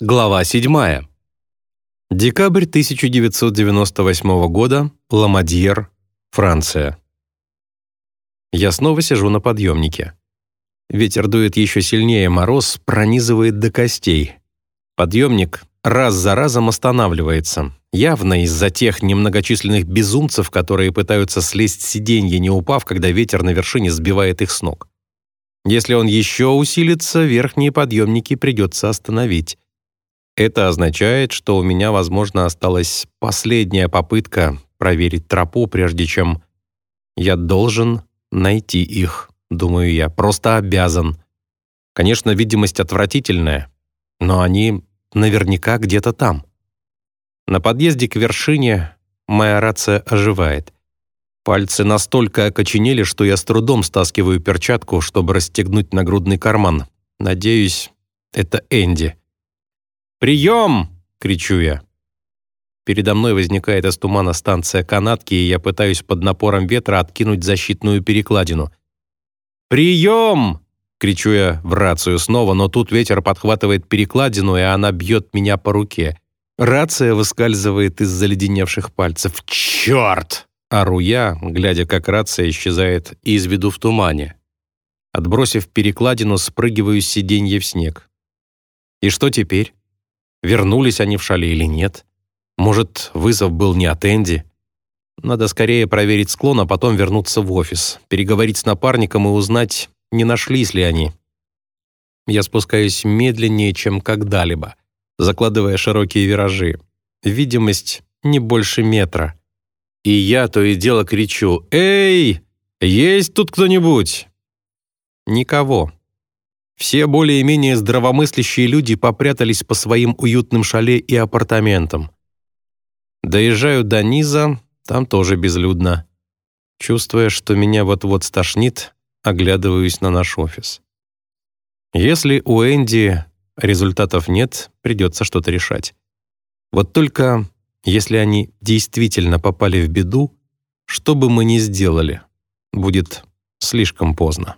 Глава 7. Декабрь 1998 года. Ламадьер, Франция. Я снова сижу на подъемнике. Ветер дует еще сильнее, мороз пронизывает до костей. Подъемник раз за разом останавливается, явно из-за тех немногочисленных безумцев, которые пытаются слезть с сиденья, не упав, когда ветер на вершине сбивает их с ног. Если он еще усилится, верхние подъемники придется остановить. Это означает, что у меня, возможно, осталась последняя попытка проверить тропу, прежде чем я должен найти их, думаю я, просто обязан. Конечно, видимость отвратительная, но они наверняка где-то там. На подъезде к вершине моя рация оживает. Пальцы настолько окоченели, что я с трудом стаскиваю перчатку, чтобы расстегнуть нагрудный карман. Надеюсь, это Энди. «Прием!» — кричу я. Передо мной возникает из тумана станция канатки, и я пытаюсь под напором ветра откинуть защитную перекладину. «Прием!» — кричу я в рацию снова, но тут ветер подхватывает перекладину, и она бьет меня по руке. Рация выскальзывает из заледеневших пальцев. «Черт!» — ору я, глядя, как рация исчезает из виду в тумане. Отбросив перекладину, спрыгиваю с сиденья в снег. И что теперь? Вернулись они в шале или нет? Может, вызов был не от Энди? Надо скорее проверить склон, а потом вернуться в офис, переговорить с напарником и узнать, не нашлись ли они. Я спускаюсь медленнее, чем когда-либо, закладывая широкие виражи. Видимость не больше метра. И я то и дело кричу «Эй, есть тут кто-нибудь?» Никого. Все более-менее здравомыслящие люди попрятались по своим уютным шале и апартаментам. Доезжаю до низа, там тоже безлюдно. Чувствуя, что меня вот-вот стошнит, оглядываюсь на наш офис. Если у Энди результатов нет, придется что-то решать. Вот только если они действительно попали в беду, что бы мы ни сделали, будет слишком поздно.